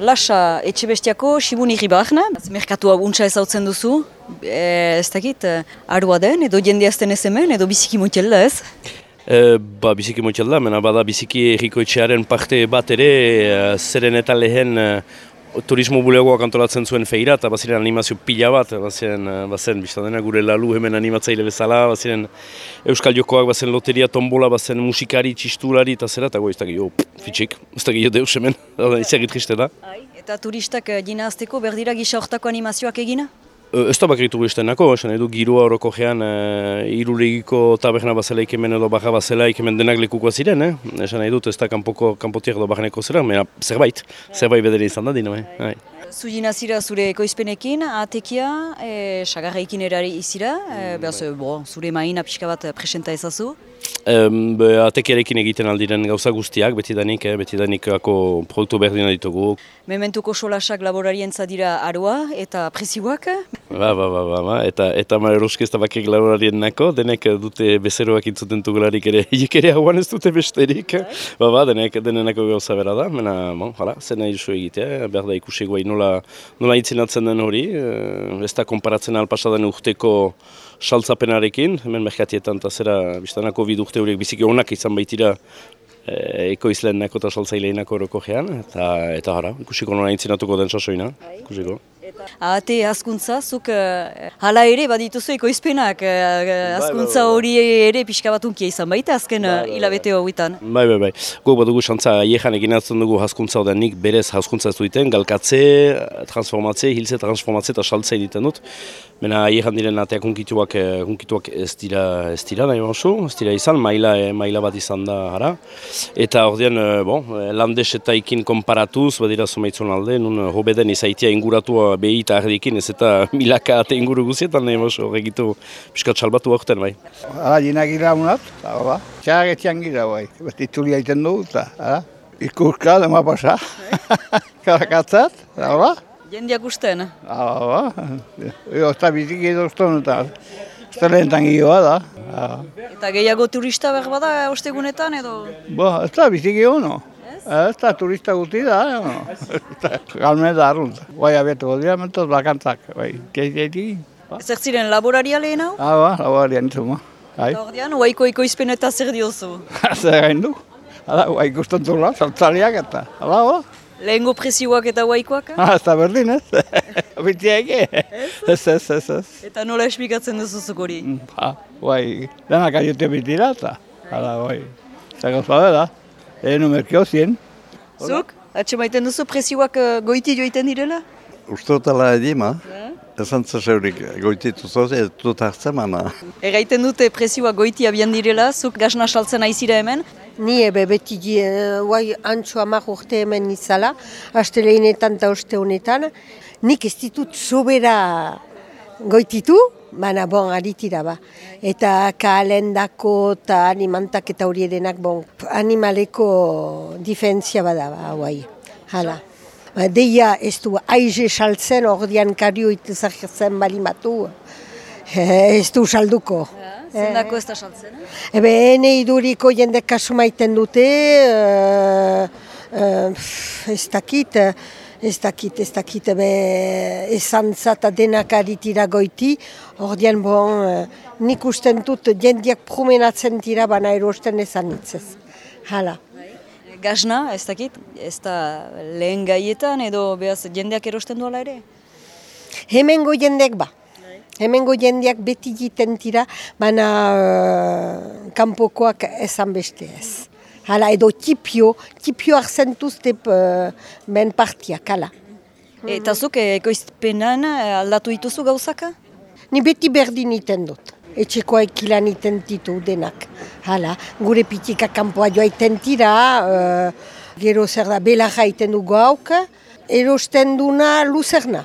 Lasa, etxe bestiako, Sibun Irribarna. Merkatua untsa ezautzen duzu, e, ez dakit, arua den, edo jende azten ez hemen, edo biziki mutxella ez? E, ba, biziki mutxella, mena bada biziki erriko etxearen parte bat ere, zeren eta lehen turismo bulegoak antolatzen zuen feira, eta baziren animazio pila bat, baziren, bazen, biztadena gure lalu hemen animatzaile bezala, baziren Euskal Jokoak, bazen loteria, tombola, bazen musikari, txistulari, eta zera, eta goa, ez dakit, jo, fitxik, ez dakit, jo, deus hemen, izagit triste da. Eta turistak gina azteko, berdira gisa hortako animazioak egina? Ez da bakritu guztenako, esan edu girua horoko jean e, irulegiko taberna bazela ikemen edo baja bazela ikemen denak lekuko ziren, eh? esan edut ez da kanpoko, kanpotiak edo bajaneko zera, mena zerbait, zerbait bedere izan da dino. Eh? Zugina zira zure ekoizpenekin, atekia, e, sagarreikin erari izira, e, behaz, bo, zure maina pixka bat presenta ezazu? Um, atekiarekin egiten aldiren gauza guztiak, betidanik, eh, betidanik ako produktu berdina ditugu. Mementuko solasak laborarien dira aroa eta prezioak? Ba, ba, ba, ba, ba. eta, eta ma eroski ez da bakik laborarien nako, denek dute bezeroak intzuten tugularik ere, hiek ere hauan ez dute besterik. Ba, ba, denek denenako gauza bera da, mena, bon, hala, zena iso egitea, behar da ikusi guai nola, nola intzinatzen den hori, eh, ez da konparatzen alpasadan urteko saltzapenarekin, hemen merkatietan eta zera biztanako bidurte horiek biziki onak izan baitira e, ekoizlenak eta saltzaileinako horoko gean, eta, eta hara, ikusiko nora intzinatuko den sasoina, ikusiko. Ate askuntza, zuk uh, hala ere badituzu ekoizpenak, uh, askuntza hori ere pixka bat unkia izan baita azken hilabete uh, hauetan. Bai, bai, bai. Guk badugu xantza iehan egin dugu haskuntza hori nik berez haskuntza ez duiten, galkatze, transformatze, hilze transformatze eta saltza egiten dut. Mena iehan diren ateak unkituak, unkituak ez dira, ez dira nahi oso, ez dira izan, maila, maila bat izan da hara. Eta hor dian, bon, landes eta ikin konparatuz, badira zumaitzun alde, nun hobeden izaitia inguratua behi eta ardikin ez eta milaka ate inguru guzietan nahi mozo horregitu piskat salbatu aurten bai. Hala, jina gira unat, hala, txar etxan gira bai, beti txuli aiten du, eta, hala, ikurka, dema pasa, karakatzat, hala. Jendiak usten? Hala, jo, ez da bizik edo uston, eta lehentan gioa da. Eta gehiago turista behar bada ostegunetan edo? Bo, ez da bizik no. Ez da turista guti da, galme da arrunt. Guai abetu dira, mentoz bakantzak, bai, kei Zer ziren laboraria lehen hau? Ah, ba, laboraria nintzen ma. Bai. Ordean, oaiko ikoizpen eta zer diozu? zer gain du. Hala, oai ikusten zula, saltzaliak eta, hala, ba. Lehengo presioak eta oaikoak? Ah, ez da berdin, ez? Bitiak, ez, ez, ez, ez. Eta nola esplikatzen duzuzuk hori? Ha, oai, denak aiote bitira eta, hala, oai. Zer da. Eno merkeo zien. Zuk? Atxe maiten duzu presioak uh, goiti joiten direla? Ustotala edima. Esan zeseurik goiti duzoz, ez dut hartzen mana. Erraiten dute presioak goiti abian direla, zuk gasna saltzen aizira hemen? Ni ebe beti uh, guai antxo amak urte hemen izala, haste lehinetan eta oste honetan. Nik ez ditut sobera goititu, baina bon, aritira ba. Eta kalendako eta animantak eta hori edenak, bon, animaleko difentzia bada, ba, guai. Hala. Ba, deia ez du aize saltzen, ordean kario itezak bali matu, ez du salduko. Zendako ez da saltzen, eh? Ebe, ene iduriko jende kasu maiten dute, uh, uh, ez dakit, ez dakit, ez dakit, ebe, esan zata denak aritira goiti, ordean bon, uh, nik usten dut jendiak promenatzen tira bana erosten ezan itzez. Hala. Gazna, ez dakit, ez da lehen gaietan edo behaz jendeak erosten duela ere? Hemengo jendeak ba. Hemengo jendeak beti egiten tira, baina uh, kanpokoak esan beste ez. Hala, edo tipio, tipio arzentuz tep uh, ben partiak, hala. Eta zuk ekoizpenan aldatu dituzu gauzaka? Ni beti berdin iten dut. Etxekoa ekilan iten ditu denak. Hala, gure pitika kanpoa joa iten tira, uh, gero zer da, belaja iten dugu hauk, erosten duna luzerna.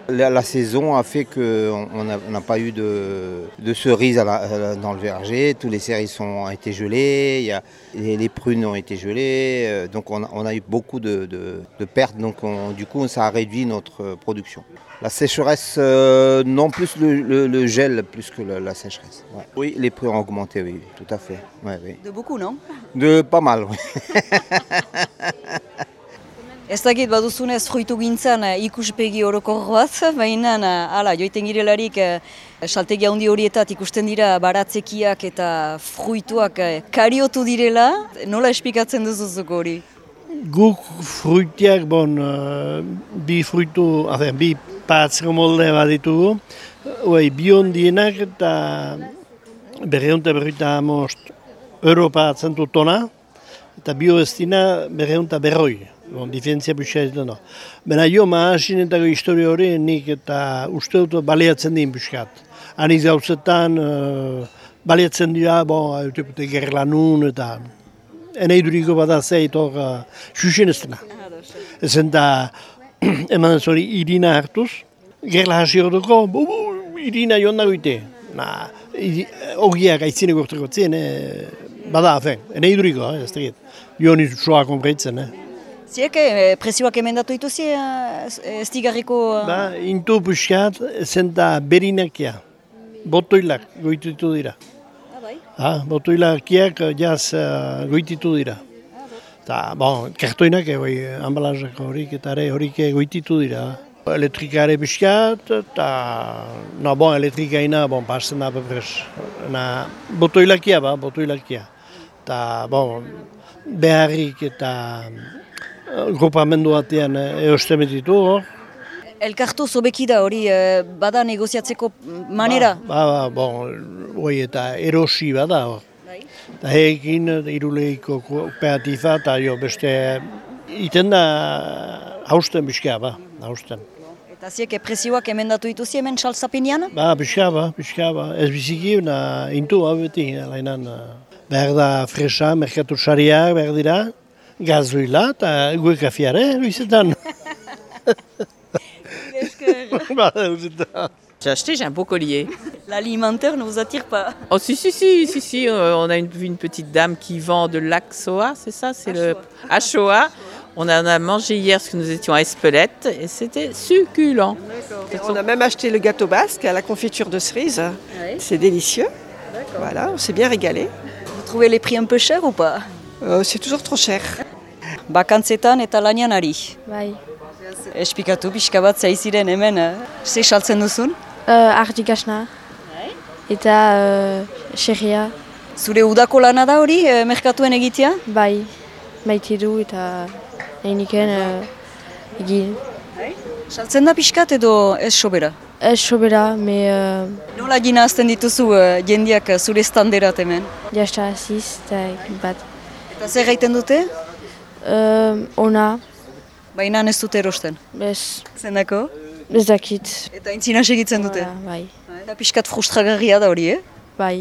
La, la saison a fait qu'on n'a on pas eu de, de cerises à la- à la- dans le verger. Tous les cerises ont été gelées, il y a, les, les prunes ont été gelées. euh, Donc on a, on a eu beaucoup de, de- de pertes. Donc on- du coup, ça a réduit notre euh, production. La sécheresse, euh, non plus le, le- le gel, plus que la, la sécheresse. Ouais. Oui, les prix ont augmenté, oui, tout à fait. Ouais, oui. De beaucoup, non? De pas mal, oui. Ez dakit baduzunez fruitu gintzan eh, ikuspegi orokor bat, baina eh, hala, joiten girelarik eh, saltegi handi horietat ikusten dira baratzekiak eta fruituak kariotu direla. Nola espikatzen duzuzuk hori? Guk fruitiak, bon, bi fruitu, afen, bi patzko molde bat ditugu, Oi, bi hondienak eta berreunta berroita most Europa zentu tona, eta bio ez dina berreunta berroi. Bon, diferentzia pixka ez dena. Baina jo, maasinetako historia hori nik eta uste dut baliatzen din pixkat. Aniz gauzetan uh, baliatzen dira, bon, eutepute gerlanun eta enei duriko bada zeit hor uh, xuxen ez dena. Ezen da, eman ez hori irina hartuz, gerla hasi bu, irina joan dago ite. Na, ogiak aitzineko urteko zen, eh, bada, afen, enei duriko, eh, ez dakit. Jo nizu soa konpreitzen, eh. Ziek, eh, prezioak emendatu dituzi eh, ez digarriko... eh, Ba, intu puskat, zen da berinakia. Botoilak goititu dira. Ha, botoilakiak eh, jaz uh, goititu dira. Ta, bon, kartoinak egoi, ambalazak horik eta ere horik goititu dira. Elektrikare piskat, eta, no, bon, elektrikaina, bon, pasen da bepres. Na, botoilakia ba, botoilakia. Ta, bon, beharrik eta eh, grupamendu batean eh, eosten ditu hor. Elkartu zobeki da hori eh, bada negoziatzeko manera. Ba, ba, bon, oi, eta erosi bada hor. Bai. Eta heekin iruleiko kooperatifa eta jo beste iten da hausten bizka, ba, hausten. Eta ziek, eh, prezioak emendatu dituzi hemen saltzapinean? Ba, bizka, ba, bizka, ba. Ez biziki, na, intu, ba, beti, lainan. Behar da fresa, merkatu sariak, behar dira, gazuila eta gue kafiare, luizetan. J'ai acheté, j'ai un beau collier. L'alimentaire ne vous attire pas Oh si, si, si, si, si, euh, on a une, vu une petite dame qui vend de l'Axoa, c'est ça? C'est le Achoa. On en a mangé hier parce que nous étions à Espelette et c'était succulent. On a même acheté le gâteau basque à la confiture de cerise. C'est délicieux. Voilà, on s'est bien régalé. Vous trouvez les prix un peu chers ou pas? Euh, c'est toujours trop cher. Bakantzetan eta lanian ari. Bai. Espikatu pixka bat zaiziren hemen, eh? ze saltzen duzun? Uh, Ardi gasna. Eta uh, xerria. Zure udako lana da hori, eh, merkatuen egitea? Bai. Maite du eta nahi uh, egin. Saltzen da pixkat edo ez sobera? Ez sobera, me uh, Nola gina azten dituzu eh, jendiak eh, zure standerat hemen? jasta aziz eta bat. Eta zer gaiten dute? Uh, ona, Baina ez dute erosten. ez, Zendako? ez dakit. Eta intzina segitzen dute. Bai, Eta pixkat frustragarria da hori, eh? bai.